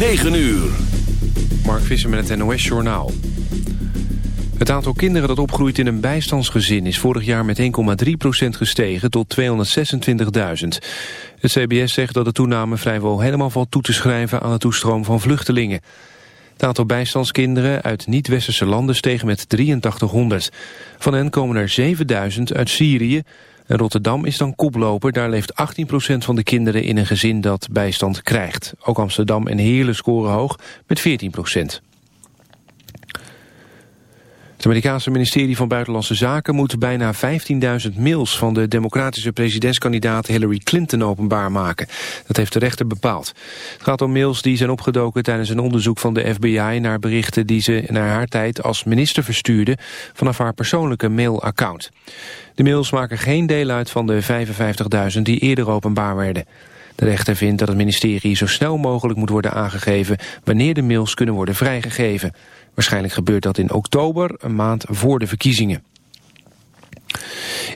9 uur. Mark Visser met het NOS Journaal. Het aantal kinderen dat opgroeit in een bijstandsgezin is vorig jaar met 1,3% gestegen tot 226.000. Het CBS zegt dat de toename vrijwel helemaal valt toe te schrijven aan de toestroom van vluchtelingen. Het aantal bijstandskinderen uit niet-westerse landen steeg met 8300. Van hen komen er 7000 uit Syrië. Rotterdam is dan koploper, daar leeft 18% van de kinderen in een gezin dat bijstand krijgt. Ook Amsterdam en Heerlen scoren hoog met 14%. Het Amerikaanse ministerie van Buitenlandse Zaken moet bijna 15.000 mails van de democratische presidentskandidaat Hillary Clinton openbaar maken. Dat heeft de rechter bepaald. Het gaat om mails die zijn opgedoken tijdens een onderzoek van de FBI naar berichten die ze naar haar tijd als minister verstuurde vanaf haar persoonlijke mailaccount. De mails maken geen deel uit van de 55.000 die eerder openbaar werden. De rechter vindt dat het ministerie zo snel mogelijk moet worden aangegeven wanneer de mails kunnen worden vrijgegeven. Waarschijnlijk gebeurt dat in oktober, een maand voor de verkiezingen.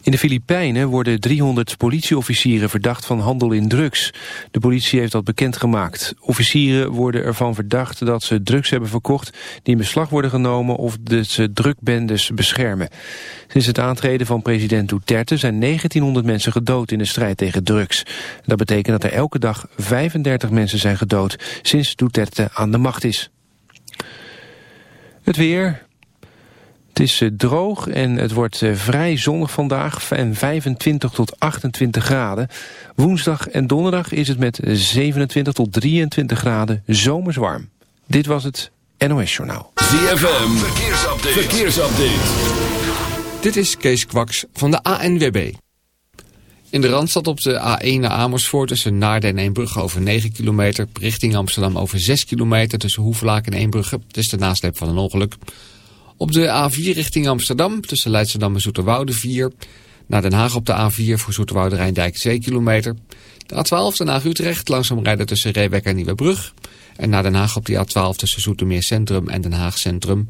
In de Filipijnen worden 300 politieofficieren verdacht van handel in drugs. De politie heeft dat bekendgemaakt. Officieren worden ervan verdacht dat ze drugs hebben verkocht... die in beslag worden genomen of dat ze drugbendes beschermen. Sinds het aantreden van president Duterte zijn 1900 mensen gedood in de strijd tegen drugs. Dat betekent dat er elke dag 35 mensen zijn gedood sinds Duterte aan de macht is. Het weer. Het is eh, droog en het wordt eh, vrij zonnig vandaag en 25 tot 28 graden. Woensdag en donderdag is het met 27 tot 23 graden zomers warm. Dit was het NOS Journaal. ZFM, verkeersupdate. verkeersupdate. Dit is Kees Kwaks van de ANWB. In de Randstad op de A1 naar Amersfoort tussen Naarden en Eembrugge over 9 kilometer. Richting Amsterdam over 6 kilometer tussen Hoevelaak en Eembrugge. Het is de nasleep van een ongeluk. Op de A4 richting Amsterdam tussen Leidschendam en Zoeterwoude 4. Naar Den Haag op de A4 voor Zoeterwoude Rijndijk 2 kilometer. De A12 Den Haag-Utrecht langzaam rijden tussen Reewek en Nieuwebrug. En naar Den Haag op de A12 tussen Zoetermeer Centrum en Den Haag Centrum.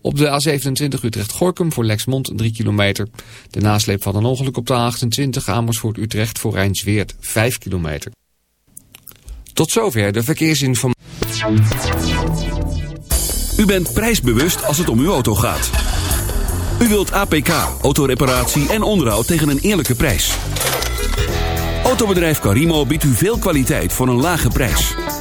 Op de A27 Utrecht-Gorkum voor Lexmond 3 kilometer. De nasleep van een ongeluk op de A28 Amersfoort-Utrecht voor Rijnsweert 5 kilometer. Tot zover de verkeersinformatie. U bent prijsbewust als het om uw auto gaat. U wilt APK, autoreparatie en onderhoud tegen een eerlijke prijs. Autobedrijf Carimo biedt u veel kwaliteit voor een lage prijs.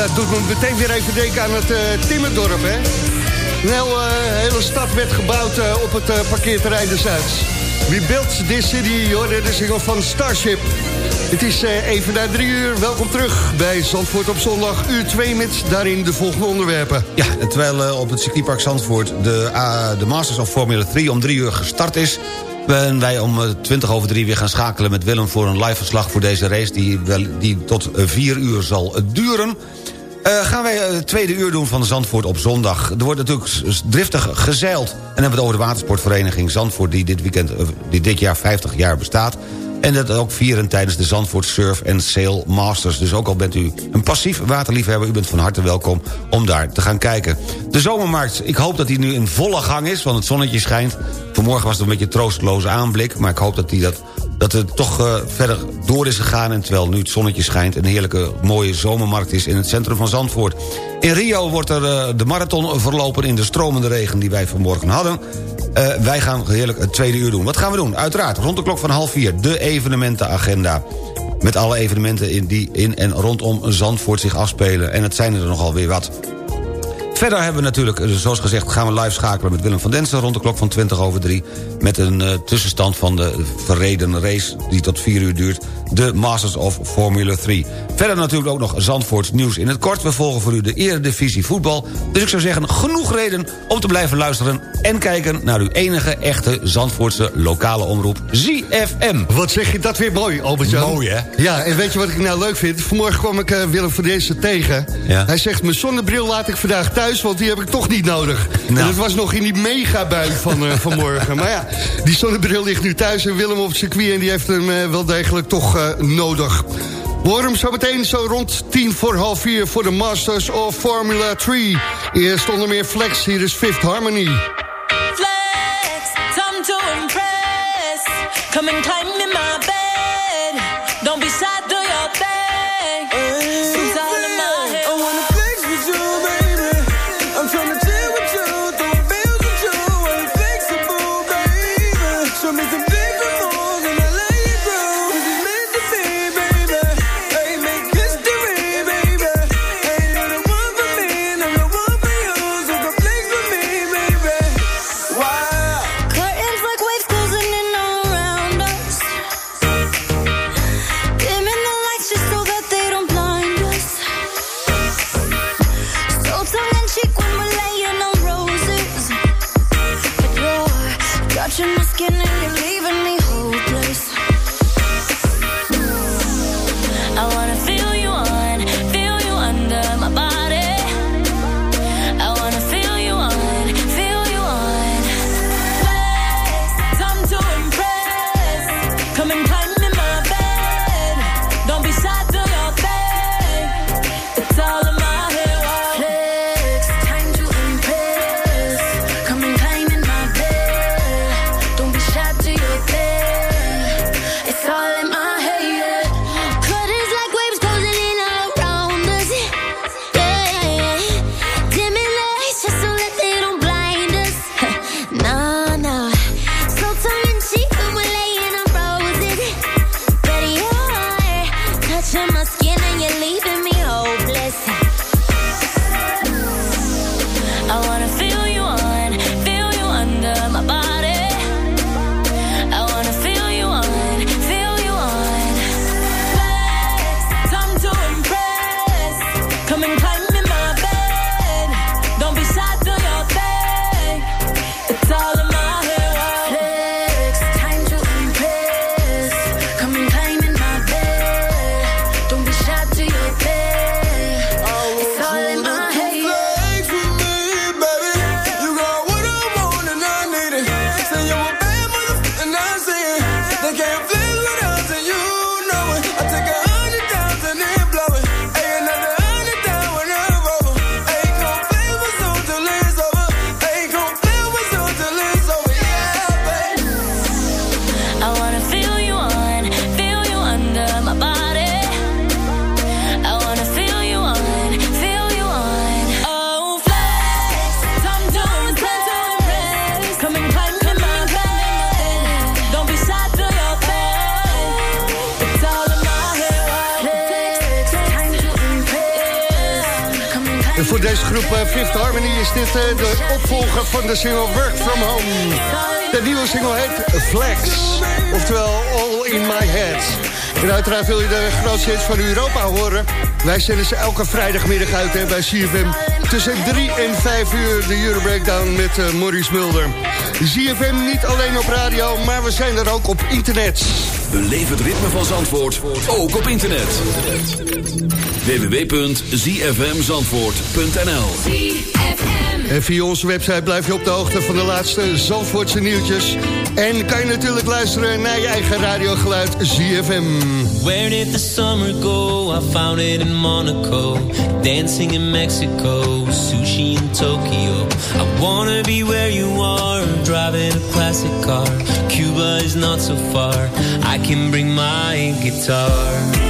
Ja, het doet me meteen weer even denken aan het uh, Timmerdorp, hè? Een uh, hele stad werd gebouwd uh, op het parkeerterrein de Zuids. We built this city, hoor, de single van Starship. Het is even na drie uur. Welkom terug bij Zandvoort op zondag, uur 2 met daarin de volgende onderwerpen. Ja, terwijl op het circuitpark Zandvoort de, de Masters of Formula 3 om drie uur gestart is... En wij om 20 over drie weer gaan schakelen met Willem... voor een live verslag voor deze race die, wel, die tot vier uur zal duren. Uh, gaan wij het tweede uur doen van Zandvoort op zondag. Er wordt natuurlijk driftig gezeild. En dan hebben we het over de watersportvereniging Zandvoort... die dit, weekend, die dit jaar 50 jaar bestaat. En dat ook vieren tijdens de Zandvoort Surf and Sail Masters. Dus ook al bent u een passief waterliefhebber... u bent van harte welkom om daar te gaan kijken. De zomermarkt, ik hoop dat die nu in volle gang is... want het zonnetje schijnt. Vanmorgen was het een beetje een troosteloze aanblik... maar ik hoop dat die dat dat het toch uh, verder door is gegaan... en terwijl nu het zonnetje schijnt... een heerlijke mooie zomermarkt is in het centrum van Zandvoort. In Rio wordt er uh, de marathon verlopen in de stromende regen die wij vanmorgen hadden. Uh, wij gaan heerlijk het tweede uur doen. Wat gaan we doen? Uiteraard, rond de klok van half vier, de evenementenagenda. Met alle evenementen in die in en rondom Zandvoort zich afspelen. En het zijn er nogal weer wat. Verder hebben we natuurlijk, zoals gezegd, gaan we live schakelen met Willem van Densen... rond de klok van 20 over 3... met een uh, tussenstand van de verreden race die tot 4 uur duurt... de Masters of Formula 3. Verder natuurlijk ook nog Zandvoorts nieuws in het kort. We volgen voor u de Eredivisie voetbal. Dus ik zou zeggen, genoeg reden om te blijven luisteren... en kijken naar uw enige echte Zandvoortse lokale omroep ZFM. Wat zeg je dat weer mooi, albert -Jan. Mooi, hè? Ja, en weet je wat ik nou leuk vind? Vanmorgen kwam ik uh, Willem van Densen tegen. Ja. Hij zegt, mijn zonnebril laat ik vandaag thuis want die heb ik toch niet nodig. Nou. En dat was nog in die megabui van uh, vanmorgen. maar ja, die zonnebril ligt nu thuis en Willem op het circuit... en die heeft hem uh, wel degelijk toch uh, nodig. We horen hem zo meteen zo rond tien voor half vier... voor de Masters of Formula 3. Eerst onder meer Flex, hier is Fifth Harmony. Flex, time to impress. Come and climb in my bed. De single Work From Home. De nieuwe single heet Flex, oftewel All In My Head. En uiteraard wil je de grootste hits van Europa horen. Wij zenden ze elke vrijdagmiddag uit hè, bij CFM. Tussen 3 en 5 uur de Euro Breakdown met uh, Maurice Mulder. CFM niet alleen op radio, maar we zijn er ook op internet. Beleef het ritme van Zandvoort, ook op internet. www.zfmzandvoort.nl En via onze website blijf je op de hoogte van de laatste Zandvoortse nieuwtjes. En kan je natuurlijk luisteren naar je eigen radiogeluid ZFM. Where did the summer go? I found it in Monaco. Dancing in Mexico. Sushi in Tokyo. I wanna be where you are. Driving a classic car. Cuba is not so far. I can bring my guitar.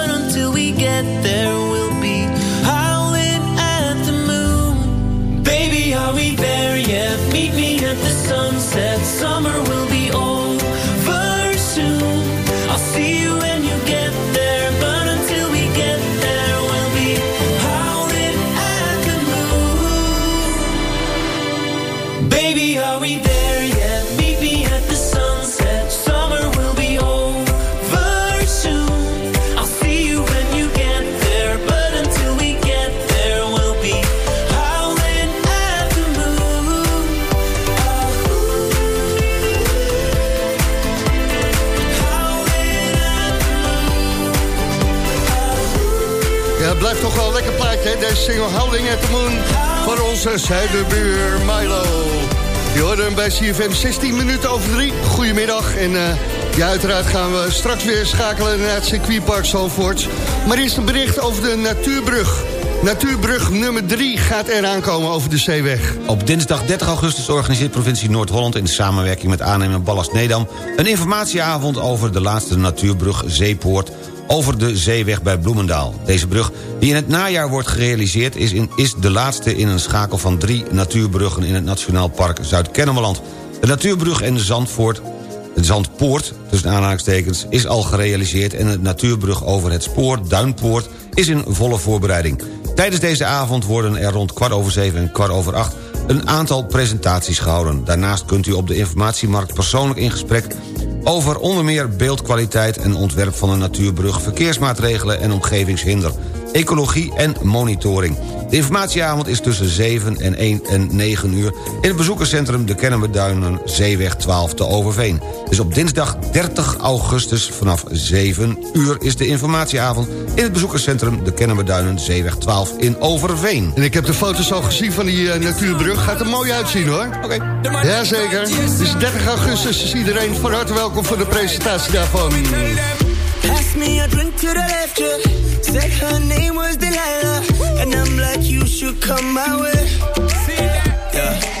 Summer single Howling at the Moon van onze zuiderbuur Milo. Je hoorde hem bij CFM 16 minuten over 3. Goedemiddag. En eh, ja, uiteraard gaan we straks weer schakelen naar het circuitpark Zalvoort. Maar eerst een bericht over de Natuurbrug. Natuurbrug nummer 3 gaat eraan komen over de zeeweg. Op dinsdag 30 augustus organiseert provincie Noord-Holland... in samenwerking met aannemer Ballast Nedam... een informatieavond over de laatste natuurbrug Zeepoort... over de zeeweg bij Bloemendaal. Deze brug, die in het najaar wordt gerealiseerd... is, is de laatste in een schakel van drie natuurbruggen... in het Nationaal Park Zuid-Kennemerland. De natuurbrug en Zandvoort de Zandpoort, tussen aanhalingstekens, is al gerealiseerd... en de natuurbrug over het spoor Duinpoort is in volle voorbereiding. Tijdens deze avond worden er rond kwart over zeven en kwart over acht... een aantal presentaties gehouden. Daarnaast kunt u op de informatiemarkt persoonlijk in gesprek... over onder meer beeldkwaliteit en ontwerp van een natuurbrug... verkeersmaatregelen en omgevingshinder, ecologie en monitoring. De informatieavond is tussen 7 en 1 en 9 uur... in het bezoekerscentrum De Kennemerduinen Zeeweg 12 te Overveen. Dus op dinsdag 30 augustus vanaf 7 uur is de informatieavond... in het bezoekerscentrum De Kennemerduinen Zeeweg 12 in Overveen. En ik heb de foto's al gezien van die eh, natuurbrug. Gaat er mooi uitzien hoor. Oké. Jazeker. Dus 30 augustus is iedereen van harte welkom voor de presentatie daarvan. Pass me a drink to the left, yeah. Said her name was Delilah. And I'm like, you should come my way. See that? Yeah.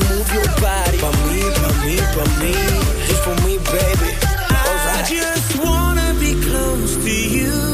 move your body. Pa' mí, pa' mí, pa' mí. Just for me, baby. I just wanna be close to you.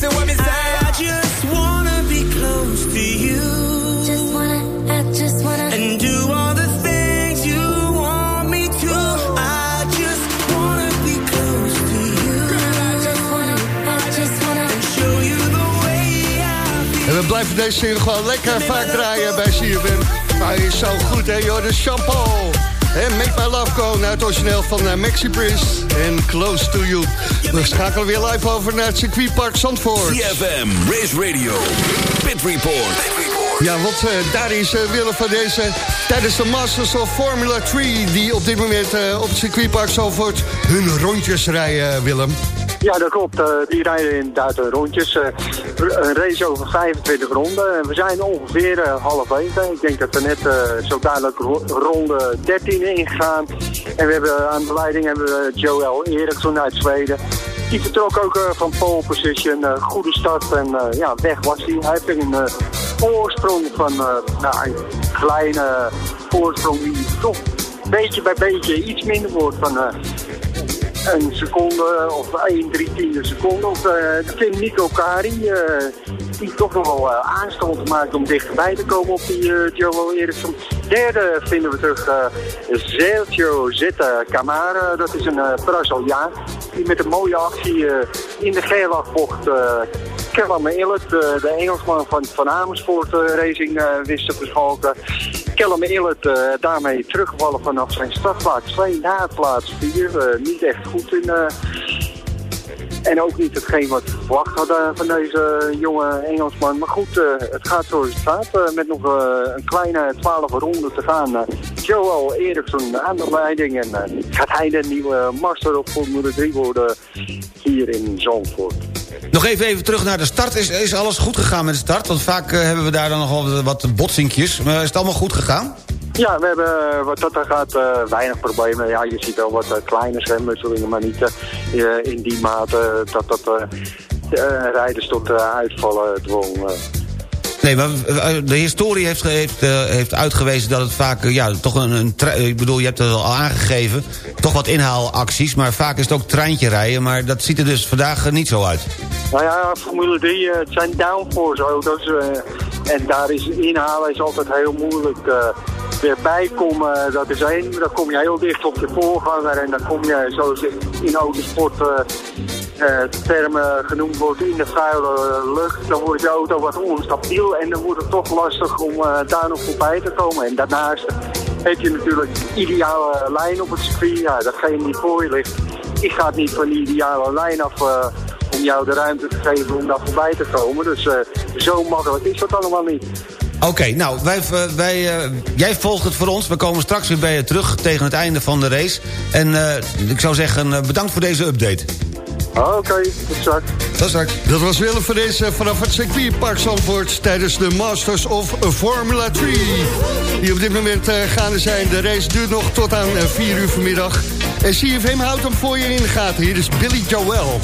listen what me say. I just wanna be close to you. just wanna I just wanna And do all the things you want me to. I just wanna be close to you. I just wanna I just wanna And show you the way I feel. En we blijven deze serie gewoon lekker vaak draaien bij CFM. Hij is zo goed, hè, joh, de shampoo. En Make My Love Go, naar het origineel van eh, Maxi Prince en Close To You. We schakelen weer live over naar het circuitpark Zandvoort. CFM, Race Radio, Pit Report. Ja, want eh, daar is eh, Willem van deze tijdens de Masters of Formula 3... die op dit moment op het circuitpark Zandvoort hun rondjes rijden, Willem. Ja, dat klopt. Eh, die rijden inderdaad eh, rondjes. eh, een race over 25 ronden. En we zijn ongeveer eh, halverwege. Ik denk dat we net zo dadelijk ro- ronde 13 ingegaan. En we hebben aan de leiding hebben we Joel Eriksson uit Zweden. Die vertrok ook van pole position. goede start en ja, weg was hij. Hij heeft een voorsprong van nou, een kleine voorsprong die toch beetje bij beetje iets minder wordt van... eh, een seconde of 1, 3 tiende seconde. Uh, Tim Nico Kari, eh, die toch nog wel uh, aanstand maakt om dichterbij te komen op die Joel Eriksson. Derde vinden we terug Sergio Zeta Camara. Dat is een Braziliaan die met een mooie actie in de geelafbocht uh, Callum Illet, uh, de Engelsman van, van Amersfoort uh, Racing, uh, wist te verschalken. Callum Illet daarmee teruggevallen vanaf zijn startplaats 2 naar plaats 4. niet echt goed in... en ook niet hetgeen wat we verwacht hadden van deze jonge Engelsman. Maar goed, het gaat zoals het gaat. met nog een kleine 12 ronden te gaan. Joel Eriksson aan de leiding. En gaat hij de nieuwe master op Formule 3 worden hier in Zandvoort. Nog even, even terug naar de start. Is, is alles goed gegaan met de start? Want vaak hebben we daar dan nog wel wat botsinkjes. Maar is het allemaal goed gegaan? Ja, we hebben wat dat er gaat uh, weinig problemen. Ja, je ziet wel wat uh, kleine schermutselingen, maar niet in die mate dat dat rijders tot uitvallen dwong. Nee, maar de historie heeft, heeft, heeft uitgewezen dat het vaak... Ja, toch een, een ik bedoel, je hebt het al aangegeven... toch wat inhaalacties, maar vaak is het ook treintje rijden... maar dat ziet er dus vandaag niet zo uit. Nou ja, Formule 3, uh, het zijn downforce auto's... en daar is inhalen is altijd heel moeilijk... weer bijkomen, dat is één. Dan kom je heel dicht op je voorganger... en dan kom je, zoals in autosport uh, termen genoemd wordt in de vuile lucht, dan wordt je auto wat onstabiel en dan wordt het toch lastig om uh, daar nog voorbij te komen. En daarnaast heb je natuurlijk ideale lijn op het circuit, ja, datgene die voor je ligt, die gaat niet van die ideale lijn af uh, om jou de ruimte te geven om daar voorbij te komen. Dus zo makkelijk is dat allemaal niet. Oké, nou, wij, eh, wij, eh, jij volgt het voor ons. We komen straks weer bij je terug tegen het einde van de race. En eh, ik zou zeggen, bedankt voor deze update. Oké, okay, tot straks. Tot straks. Dat was Willem van deze vanaf het circuitpark Zandvoort... tijdens de Masters of Formula 3. Die op dit moment uh, gaande zijn. De race duurt nog tot aan 4 uur vanmiddag. En CFM houdt hem voor je in de gaten. Hier is Billy Joel.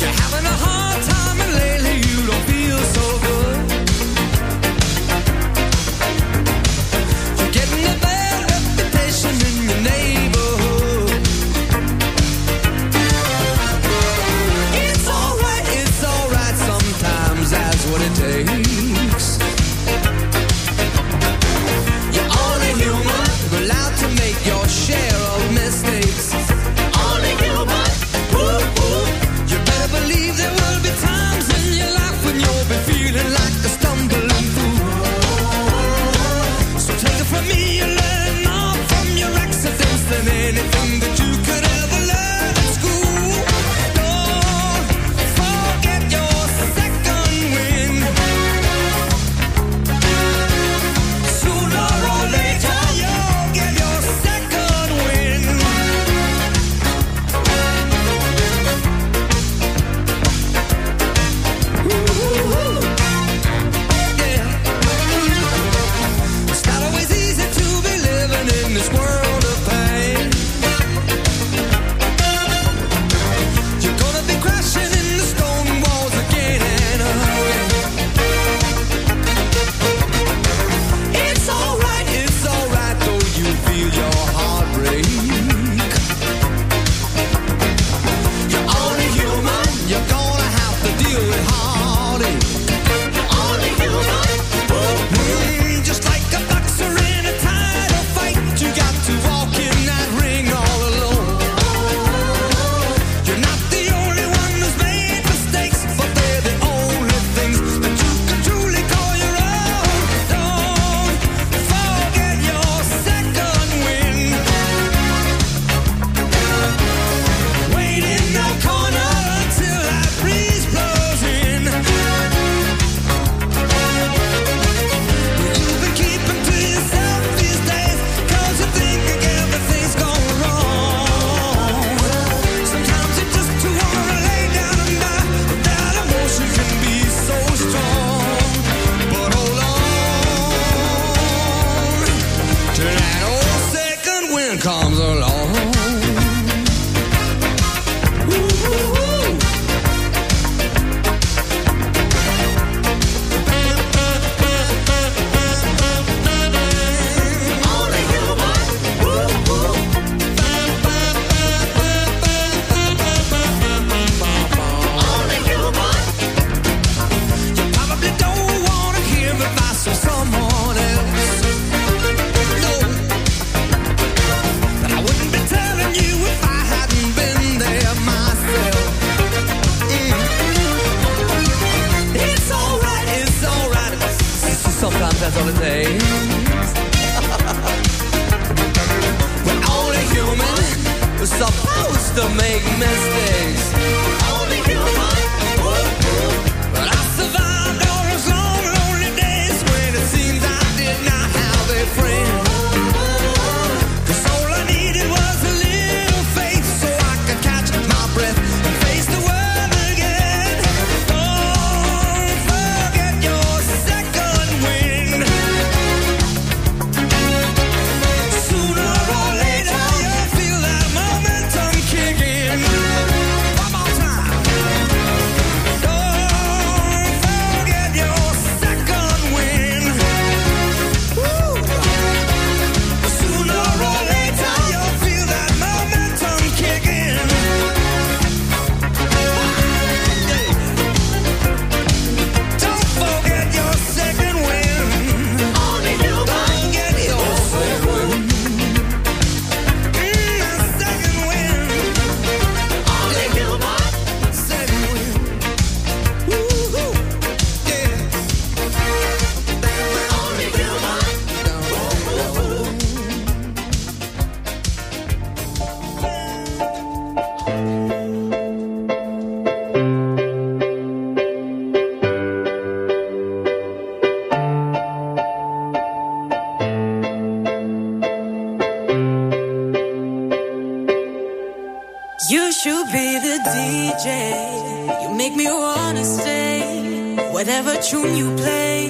Whatever tune you play,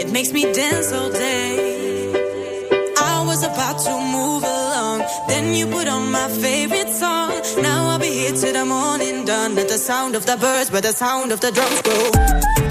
it makes me dance all day. I was about to move along, then you put on my favorite song. Now I'll be here till the morning done. At the sound of the birds, but the sound of the drums go.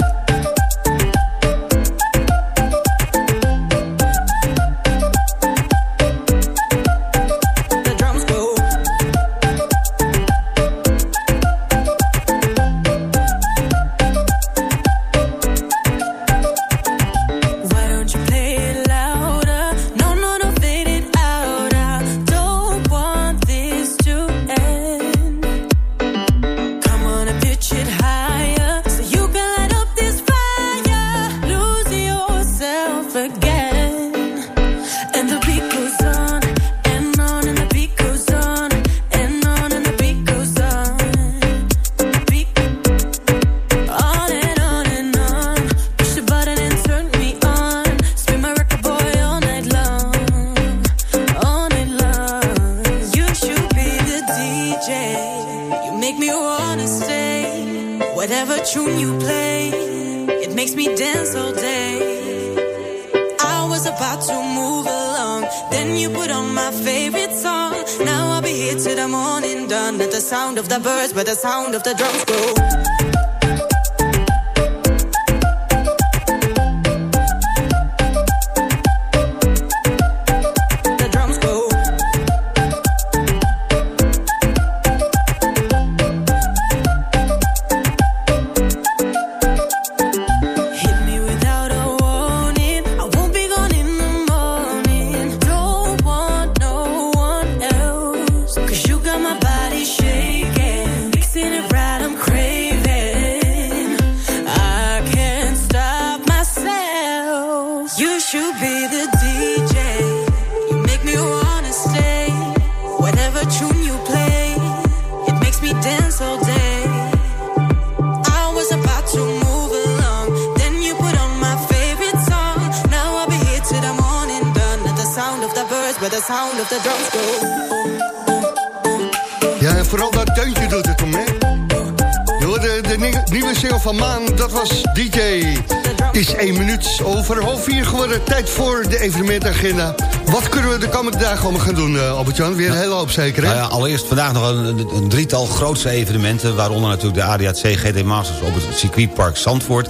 Komende dagen allemaal gaan doen, eh, Albert-Jan? Weer een hele hoop zeker, hè? Nou ja, allereerst vandaag nog een, een- drietal grootste evenementen... waaronder natuurlijk de ADAC GT Masters op het circuitpark Zandvoort...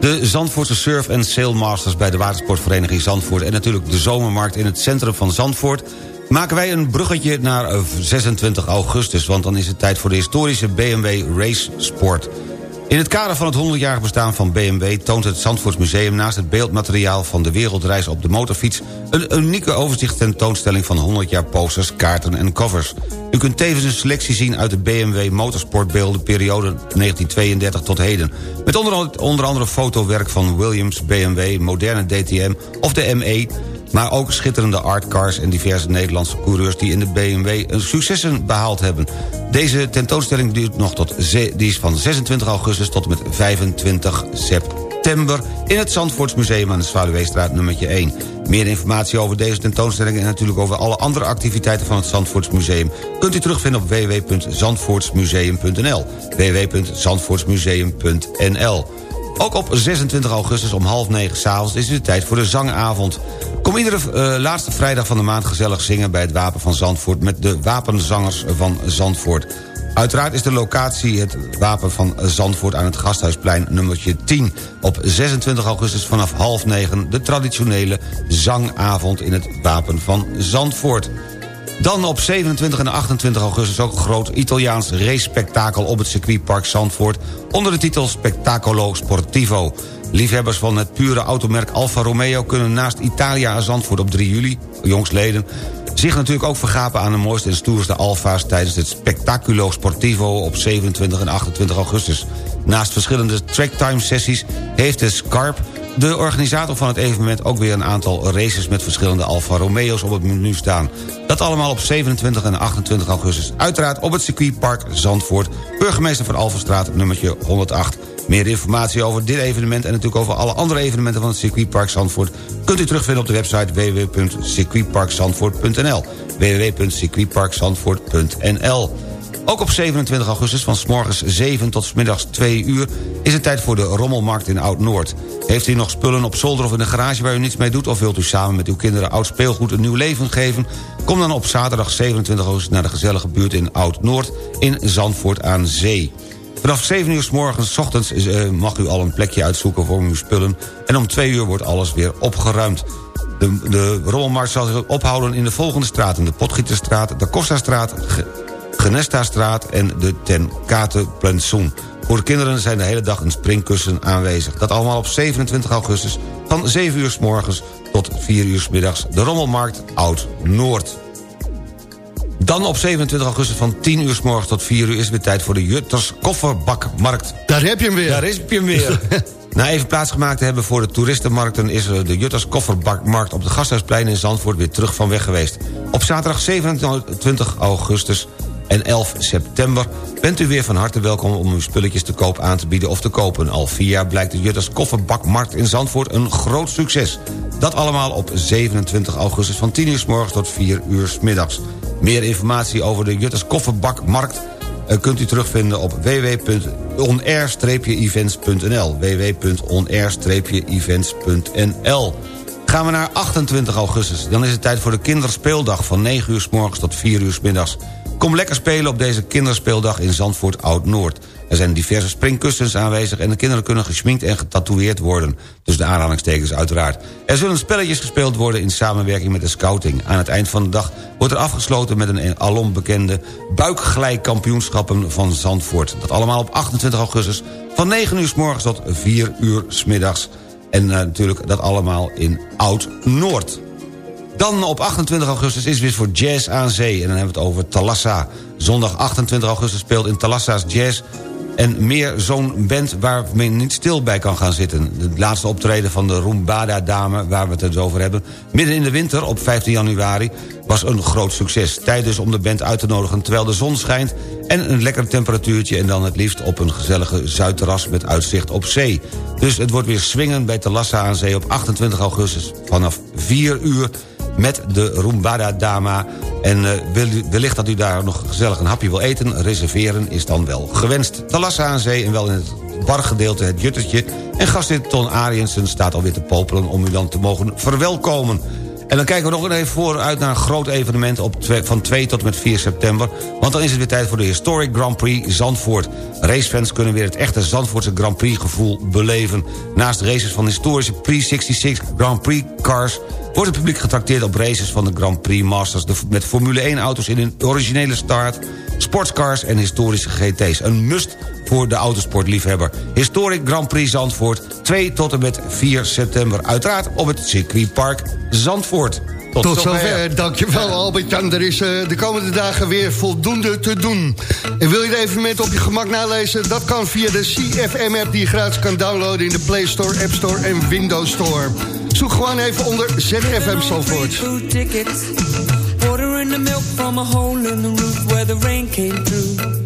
de Zandvoortse Surf en Sail Masters bij de watersportvereniging Zandvoort... en natuurlijk de zomermarkt in het centrum van Zandvoort... maken wij een bruggetje naar eh, 26 augustus... want dan is het tijd voor de historische BMW Race Sport... In het kader van het 100-jarig bestaan van BMW... toont het Zandvoortsmuseum naast het beeldmateriaal... van de wereldreis op de motorfiets... een unieke overzichtstentoonstelling van 100 jaar posters, kaarten en covers. U kunt tevens een selectie zien uit de BMW motorsportbeelden... periode 1932 tot heden. Met onder, onder andere fotowerk van Williams, BMW, moderne DTM of de ME... maar ook schitterende artcars en diverse Nederlandse coureurs... die in de BMW een successen behaald hebben. Deze tentoonstelling duurt nog tot die is van 26 augustus tot en met 25 september... in het Zandvoortsmuseum aan de Zwaluweestraat nummertje 1. Meer informatie over deze tentoonstelling... en natuurlijk over alle andere activiteiten van het Zandvoortsmuseum... kunt u terugvinden op www.zandvoortsmuseum.nl www.zandvoortsmuseum.nl ook op 26 augustus om half negen s'avonds is het tijd voor de zangavond. Kom iedere eh, laatste vrijdag van de maand gezellig zingen... bij het Wapen van Zandvoort met de wapenzangers van Zandvoort. Uiteraard is de locatie het Wapen van Zandvoort aan het Gasthuisplein nummertje 10. Op 26 augustus vanaf half negen de traditionele zangavond in het Wapen van Zandvoort. Dan op 27 en 28 augustus ook een groot Italiaans race-spektakel op het circuitpark Zandvoort... onder de titel Spectacolo Sportivo. Liefhebbers van het pure automerk Alfa Romeo kunnen naast Italia en Zandvoort op 3 juli, jongsleden... zich natuurlijk ook vergapen aan de mooiste en stoerste Alfa's... tijdens het Spectaculo Sportivo op 27 en 28 augustus. Naast verschillende tracktime-sessies heeft de Scarp de organisator van het evenement ook weer een aantal races... met verschillende Alfa Romeo's op het menu staan. Dat allemaal op 27 en 28 augustus. Uiteraard op het circuitpark Zandvoort. Burgemeester van Alphenstraat, nummertje 108. Meer informatie over dit evenement en natuurlijk over alle andere evenementen van het circuitpark Zandvoort... kunt u terugvinden op de website www.circuitparkzandvoort.nl www.circuitparkzandvoort.nl Ook op 27 augustus van s morgens 7 tot middags 2 uur... is het tijd voor de Rommelmarkt in Oud-Noord. Heeft u nog spullen op zolder of in de garage waar u niets mee doet... of wilt u samen met uw kinderen oud speelgoed een nieuw leven geven... kom dan op zaterdag 27 augustus naar de gezellige buurt in Oud-Noord... in Zandvoort aan Zee. Vanaf 7 uur s morgens ochtends eh, mag u al een plekje uitzoeken voor uw spullen... en om 2 uur wordt alles weer opgeruimd. De, de rommelmarkt zal zich ophouden in de volgende straten. De Potgieterstraat, de Costastraat, Ge- Genesta-straat en de Ten Katenplantsoen. Voor de kinderen zijn de hele dag een springkussen aanwezig. Dat allemaal op 27 augustus van 7 uur s morgens tot 4 uur s middags. De Rommelmarkt Oud-Noord. Dan op 27 augustus van 10 uur s morgens tot 4 uur... is het weer tijd voor de Jutters Kofferbakmarkt. Daar heb je hem weer. Daar is je hem weer. Na even plaatsgemaakt te hebben voor de toeristenmarkten... is de Jutters Kofferbakmarkt op de Gasthuisplein in Zandvoort... weer terug van weg geweest. Op zaterdag 27 augustus en 11 september... bent u weer van harte welkom om uw spulletjes te koop aan te bieden of te kopen. Al vier jaar blijkt de Jutters Kofferbakmarkt in Zandvoort een groot succes. Dat allemaal op 27 augustus van 10 uur s morgens tot 4 uur s middags. Meer informatie over de Jutters Kofferbakmarkt eh, kunt u terugvinden op www.onair-events.nl www.onair-events.nl Gaan we naar 28 augustus. Dan is het tijd voor de kinderspeeldag van 9 uur s morgens tot 4 uur s middags. Kom lekker spelen op deze kinderspeeldag in Zandvoort Oud-Noord. Er zijn diverse springkussens aanwezig... en de kinderen kunnen geschminkt en getatoeëerd worden. Dus de aanhalingstekens uiteraard. Er zullen spelletjes gespeeld worden in samenwerking met de scouting. Aan het eind van de dag wordt er afgesloten met een alom bekende... buikglijkampioenschappen van Zandvoort. Dat allemaal op 28 augustus van 9 uur s morgens tot 4 uur s middags. En eh, natuurlijk dat allemaal in Oud-Noord. Dan op 28 augustus is weer voor Jazz aan Zee. En dan hebben we het over Talassa. Zondag 28 augustus speelt in Talassa's Jazz... en meer zo'n band waar men niet stil bij kan gaan zitten. De laatste optreden van de Rumbada-dame, waar we het dus over hebben... midden in de winter op 15 januari was een groot succes. Tijd dus om de band uit te nodigen terwijl de zon schijnt... en een lekker temperatuurtje en dan het liefst op een gezellige zuidterras... met uitzicht op zee. Dus het wordt weer swingen bij Talassa aan Zee op 28 augustus vanaf 4 uur met de Rumbada Dama. En uh, wellicht dat u daar nog gezellig een hapje wil eten... reserveren is dan wel gewenst. Talassa aan zee en wel in het bargedeelte het Juttertje... en gastheer Ton Ariensen staat alweer te popelen... om u dan te mogen verwelkomen. En dan kijken we nog even vooruit naar een groot evenement... Op van 2 tot met 4 september. Want dan is het weer tijd voor de Historic Grand Prix Zandvoort. Racefans kunnen weer het echte Zandvoortse Grand Prix gevoel beleven. Naast races van historische Pre-66 Grand Prix cars wordt het publiek getrakteerd op races van de Grand Prix Masters... met Formule 1 auto's in een originele start... sportscars en historische GT's. Een must voor de autosportliefhebber. Historic Grand Prix Zandvoort, 2 tot en met 4 september. Uiteraard op het circuitpark Zandvoort. Tot, zover. Dankjewel Albert-Jan. Er is eh, de komende dagen weer voldoende te doen. En wil je het evenement op je gemak nalezen? Dat kan via de CFM-app die je gratis kan downloaden... in de Play Store, App Store en Windows Store. Zoek gewoon even onder ZFM Zandvoort. Water in the milk from a hole in the roof where the rain came through.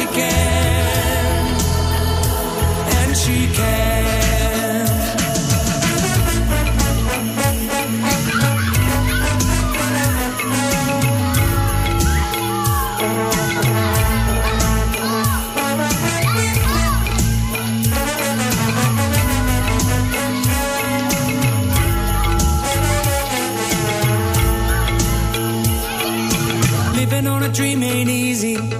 she can, and she can. Living on a dream ain't easy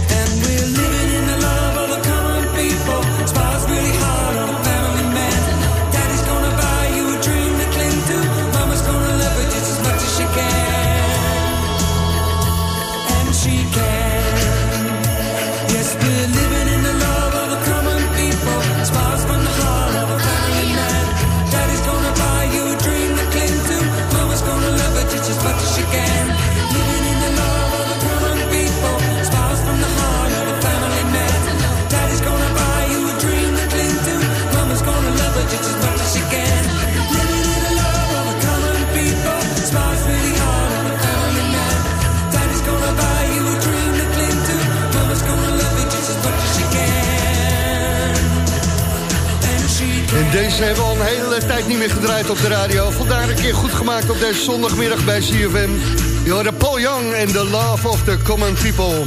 Deze hebben we al een hele tijd niet meer gedraaid op de radio. Vandaar een keer goed gemaakt op deze zondagmiddag bij CFM. Je hoorde Paul Young en The Love of the Common People.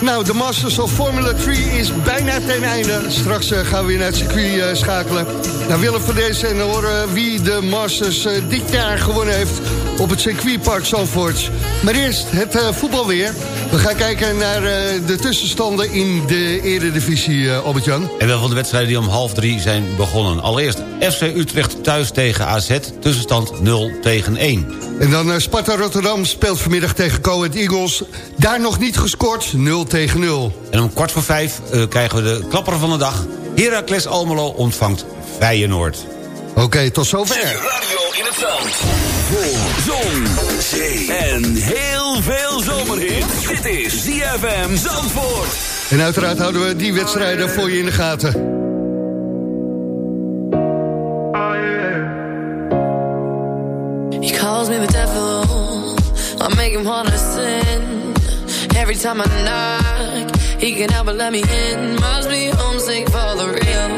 Nou, de Masters of Formula 3 is bijna ten einde. Straks eh, gaan we weer naar het circuit eh, schakelen. Naar Willem van deze en horen wie de Masters eh, dit jaar gewonnen heeft... op het circuitpark Zandvoort. Maar eerst het voetbalweer. We gaan kijken naar eh, de tussenstanden in de eredivisie, eh Albert-Jan. En wel van de wedstrijden die om half drie zijn begonnen. Allereerst FC Utrecht thuis tegen AZ. Tussenstand 0 tegen 1. En dan eh, Sparta Rotterdam speelt vanmiddag tegen Coed Eagles. Daar nog niet gescoord, 0 tegen 0. En om kwart voor vijf krijgen we de klapper van de dag. Heracles Almelo ontvangt Feyenoord. Oké, tot zover. Radio in het zand. Voor zon, zee en heel veel zomerhit. Dit is ZFM Zandvoort. En uiteraard houden we die wedstrijden voor je in de gaten. He calls me the devil. I make him wanna sin. Every time I knock, he can help but let me in. Must be homesick for the real.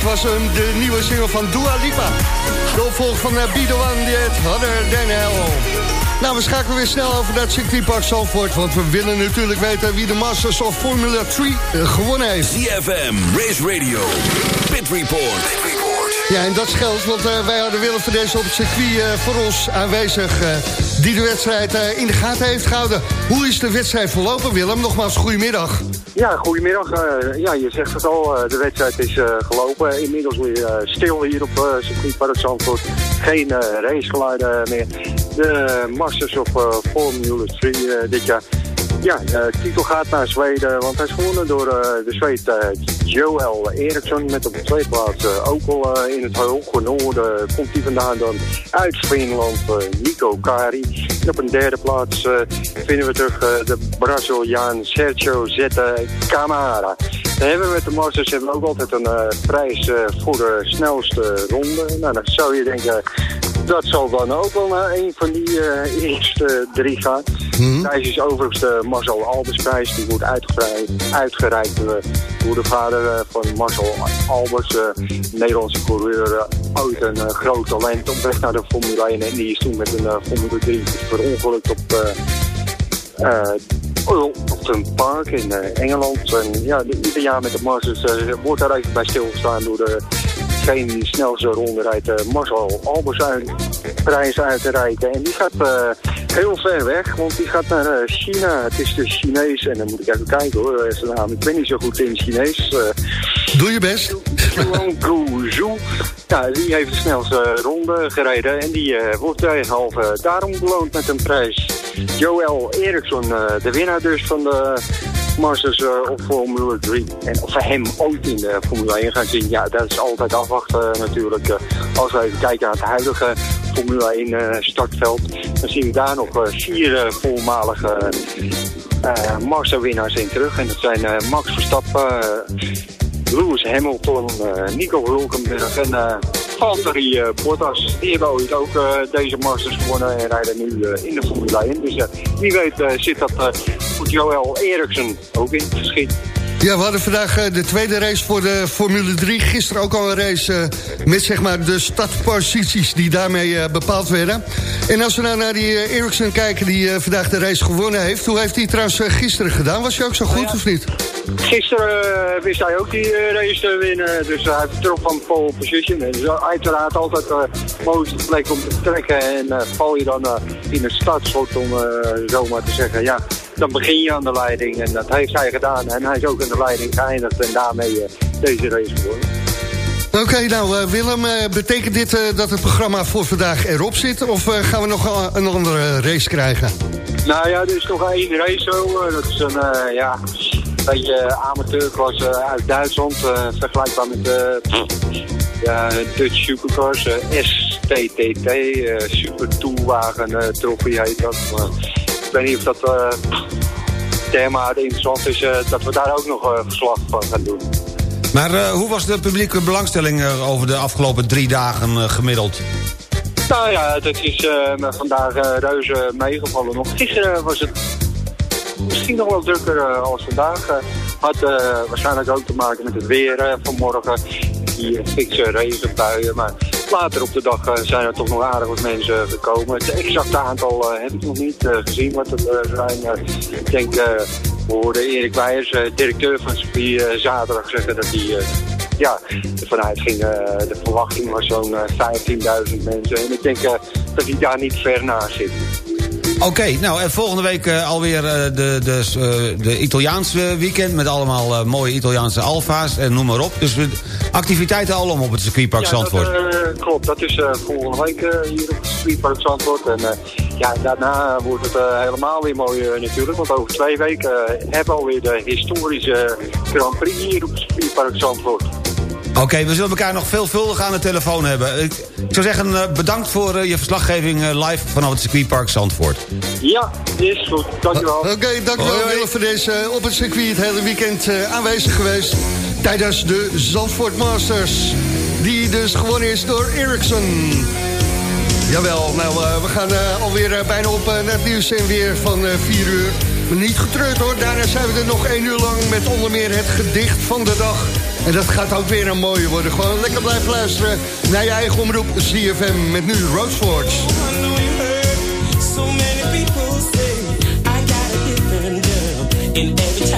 Dat was hem, de nieuwe single van Dua Lipa. De opvolger van The One, die heet Harder Than Hell. Nou, we schakelen weer snel over naar het circuitpark Zandvoort... want we willen natuurlijk weten wie de Masters of Formula 3 eh, gewonnen heeft. ZFM, Race Radio, Pit Report. Ja, en dat scheelt, want eh, wij hadden Willem van deze op het circuit eh, voor ons aanwezig... eh, die de wedstrijd eh, in de gaten heeft gehouden. Hoe is de wedstrijd verlopen, Willem? Nogmaals, goedemiddag. Ja, goedemiddag. Eh, ja, je zegt het al, eh, de wedstrijd is gelopen. Inmiddels weer stil hier op uh, circuitpark Zandvoort. Geen racegeluiden meer. De Masters of Formula 3 eh, dit jaar. Ja, de titel gaat naar Zweden, want hij is gewonnen door eh, de Zweed eh, Joel Eriksson. Met op de tweede plaats eh, ook al eh, in het hoge noorden komt hij vandaan dan uit Finland, eh, Nico Kari. En op een derde plaats eh, vinden we terug eh, de Braziliaan Sergio Zette Camara. Dan hebben we met de Masters ook altijd een eh, prijs eh, voor de snelste ronde. Nou, dan zou je denken, dat zal dan ook wel naar een van die eh, eerste drie gaan. De prijs is overigens de Marcel Albersprijs. Die wordt uitgereikt, uitgereikt door de vader eh, van Marcel Albers. eh, Nederlandse coureur. ooit een groot talent op weg naar de Formule 1. En die is toen met een Formule 3 verongelukt op... Upton Park in Engeland. En ja, de- ieder jaar met de Masters eh, wordt daar even bij stilgestaan door de degene die snelste ronde rijdt, eh, Marcel Albers uit, prijs uit te reiken. En die gaat eh, heel ver weg, want die gaat naar eh, China. Het is de Chinees, en dan moet ik even kijken hoor, zijn naam. Ik ben niet zo goed in Chinees. Doe je best. Zhu. Ja, die heeft de snelste ronde gereden en die eh, wordt halve daarom beloond met een prijs. Joel Eriksson, de winnaar dus van de Masters eh, op Formule 3. En of we hem ooit in de Formule 1 gaan zien, ja, dat is altijd afwachten eh, natuurlijk. Eh, als we even kijken naar het huidige Formule 1 eh, startveld, dan zien we daar nog vier voormalige Masterwinnaars in terug. En dat zijn Max Verstappen, Lewis Hamilton, Nico Hulkenberg en Valtteri eh, Bottas. Die hebben ooit ook eh, deze Masters gewonnen en rijden nu eh, in de Formule 1. Dus eh, wie weet eh, zit dat eh, voor Joel Eriksson ook in het geschiet. Ja, we hadden vandaag eh, de tweede race voor de Formule 3. Gisteren ook al een race eh, met zeg maar de startposities die daarmee eh, bepaald werden. En als we nou naar die Ericsson kijken die vandaag de race gewonnen heeft. Hoe heeft hij trouwens gisteren gedaan? Was hij ook zo goed of niet? Gisteren wist hij ook die race te winnen, dus hij terug van pole position. En dus uiteraard altijd de mooiste plek om te vertrekken. En val je dan in een startschot om eh, zo maar te zeggen, ja, dan begin je aan de leiding. En dat heeft hij gedaan en hij is ook aan de leiding geëindigd en daarmee eh, deze race gewonnen. Oké, nou eh, Willem, eh, betekent dit dat het programma voor vandaag erop zit? Of gaan we nog een andere race krijgen? Nou ja, er is nog één race zo. Dat is een, ja, een beetje amateurklasse uit Duitsland. vergelijkbaar met de ja, Dutch Supercars. STTT, Super Tourwagen eh Trophy heet dat. Ik weet niet of dat eh thema interessant is, eh, dat we daar ook nog eh, verslag van gaan doen. Maar hoe was de publieke belangstelling over de afgelopen drie dagen gemiddeld? Nou ja, dat is vandaag reuze meegevallen. Nog gisteren was het misschien nog wel drukker als vandaag. Had waarschijnlijk ook te maken met het weer vanmorgen. Die fikse regenbuien. Maar later op de dag eh, zijn er toch nog aardig wat mensen gekomen. Het exacte aantal eh, heb ik nog niet eh, gezien wat het zijn. Ik denk, we hoorden Erik Weijers, eh, directeur van Spie, zaterdag zeggen dat hij... ja, ervan uitging, eh, de verwachting was zo'n eh, 15.000 mensen. En ik denk dat hij daar niet ver naast zit. Oké, nou en volgende week eh, alweer eh, de, de, eh, de Italiaanse weekend... met allemaal mooie Italiaanse alfa's en noem maar op. Dus we- activiteiten alom op het circuitpark ja, Zandvoort. Dat, klopt, dat is volgende week hier op het Streetpark Zandvoort. En ja, daarna wordt het helemaal weer mooi natuurlijk. Want over twee weken hebben we alweer de historische Grand Prix hier op het Streetpark Zandvoort. Oké, we zullen elkaar nog veelvuldig aan de telefoon hebben. Ik, ik zou zeggen, eh, bedankt voor eh, je verslaggeving eh, live vanaf het circuitpark Zandvoort. Ja, is goed. Dankjewel. Oké, dankjewel Hoi, hoi. Willem voor deze op het circuit het hele weekend eh, aanwezig geweest. Tijdens de Zandvoort Masters. Die dus gewonnen is door Ericsson. Jawel, nou we gaan eh, alweer bijna op naar het nieuws en weer van eh 4 uur. Maar niet getreurd hoor, daarna zijn we er nog één uur lang met onder meer het gedicht van de dag. En dat gaat ook weer een mooie worden. Gewoon lekker blijven luisteren naar je eigen omroep CFM met nu Roadforge. in every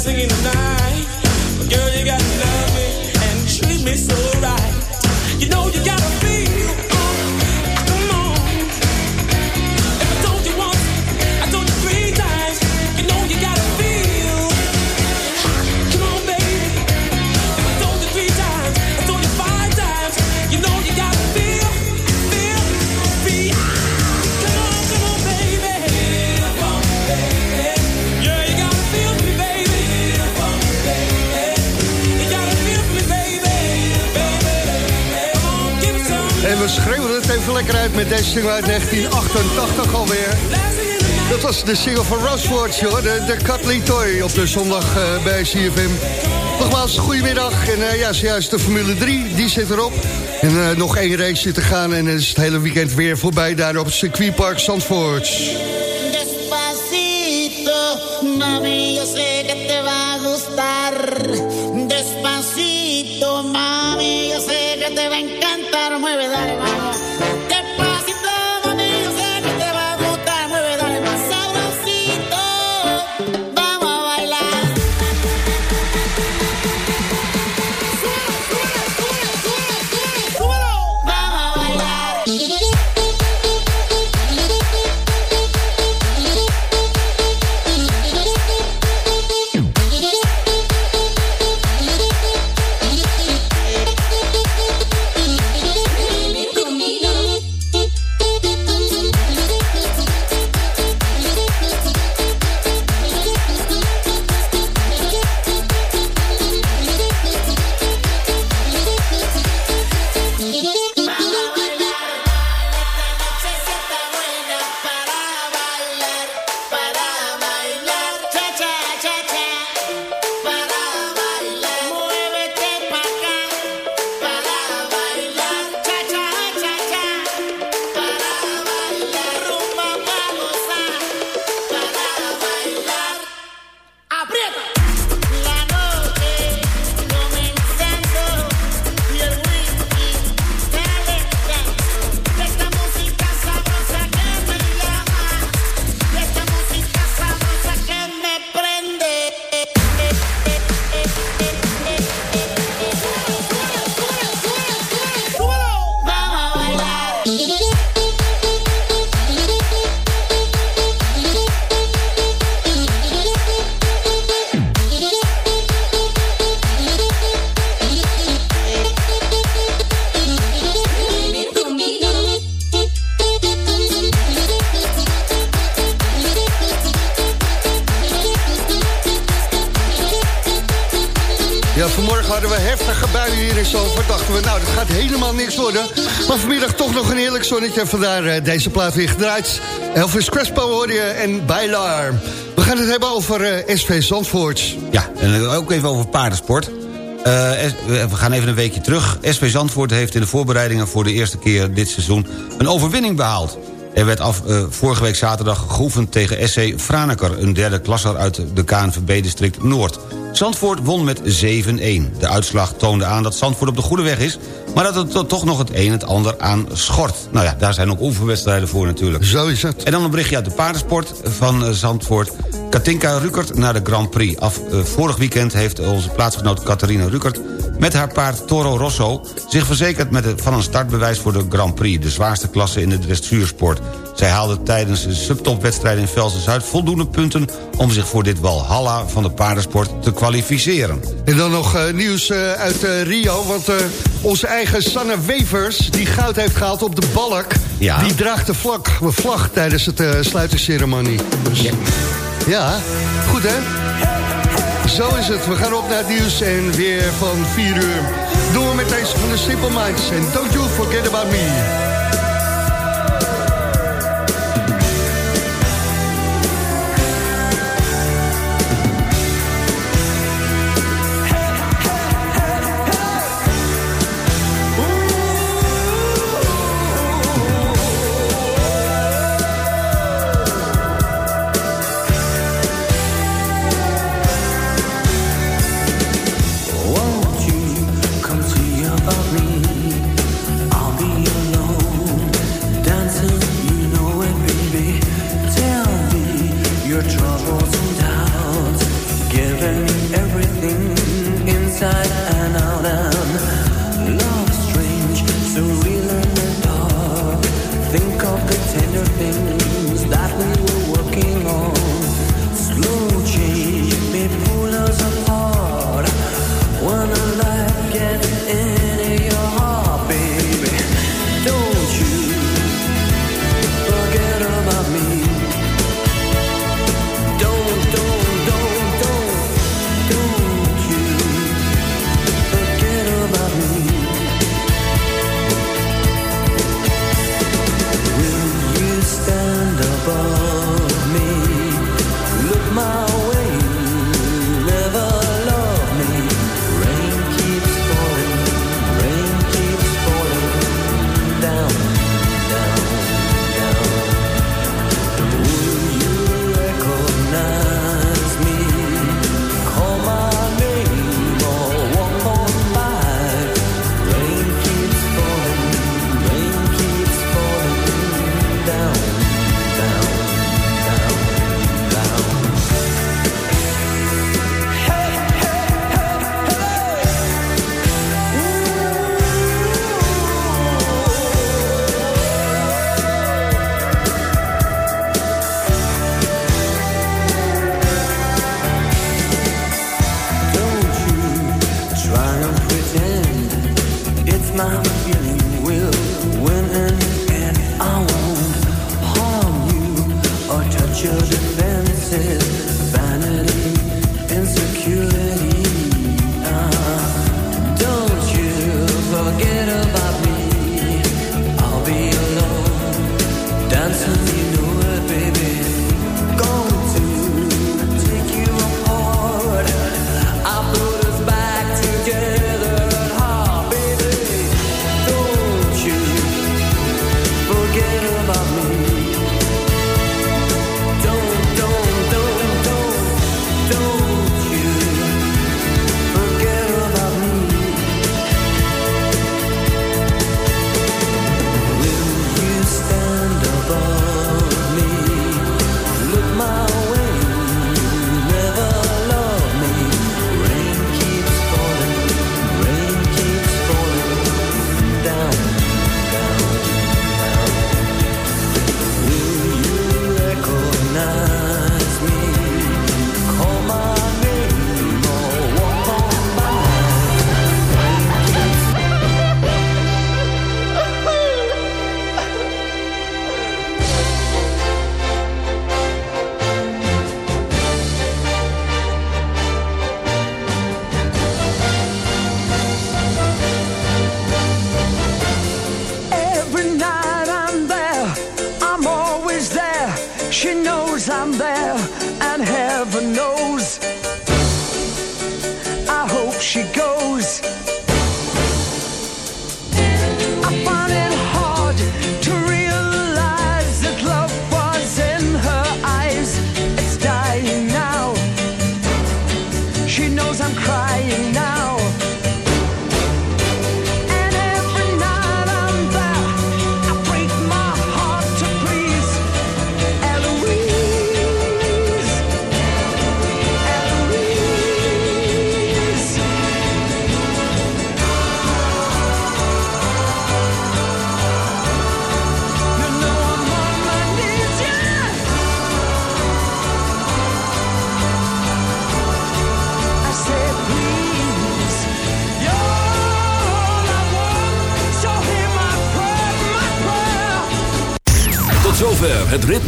singing tonight. Girl, you gotta love me and treat me so right. schreeuwde het even lekker uit met deze uit 1988 alweer. Dat was de single van Roswords, hoor. De, de Cutley Toy op de zondag eh, bij CFM. Nogmaals, goedemiddag. En uh, ja, zojuist de Formule 3, die zit erop. En eh, nog één race te gaan en dan is het hele weekend weer voorbij... daar op Circuit Park Zandvoort. Despacito, zonnetje. Vandaar eh, deze plaat weer gedraaid. Elvis Crespo hoor je en Bailar. We gaan het hebben over eh, SV Zandvoort. Ja, en ook even over paardensport. Eh, we gaan even een weekje terug. SV Zandvoort heeft in de voorbereidingen voor de eerste keer dit seizoen... een overwinning behaald. Er werd af, eh, vorige week zaterdag geoefend tegen SC Franeker... een derde klasser uit de KNVB-district Noord. Zandvoort won met 7-1. De uitslag toonde aan dat Zandvoort op de goede weg is... maar dat het to- toch nog het een en het ander aan schort. Nou ja, daar zijn ook oefenwedstrijden voor natuurlijk. Zo is het. En dan een berichtje uit de paardensport van eh, Zandvoort. Katinka Rukert naar de Grand Prix. Af, eh, vorig weekend heeft onze plaatsgenoot Catharina Rukert... met haar paard Toro Rosso zich verzekerd met het- van een startbewijs voor de Grand Prix... de zwaarste klasse in de dressuursport. Zij haalde tijdens de subtopwedstrijd in Velsen-Zuid voldoende punten... om zich voor dit walhalla van de paardensport te kwalificeren. En dan nog eh, nieuws eh, uit Rio, want onze eigen Sanne Wevers... die goud heeft gehaald op de balk, Ja. die draagt de vlag, de vlag tijdens het sluitingsceremonie. Dus, ja. Goed hè? Zo is het, we gaan op naar het nieuws en weer van 4 uur. Doen we met deze van de Simple Minds en Don't You Forget About Me.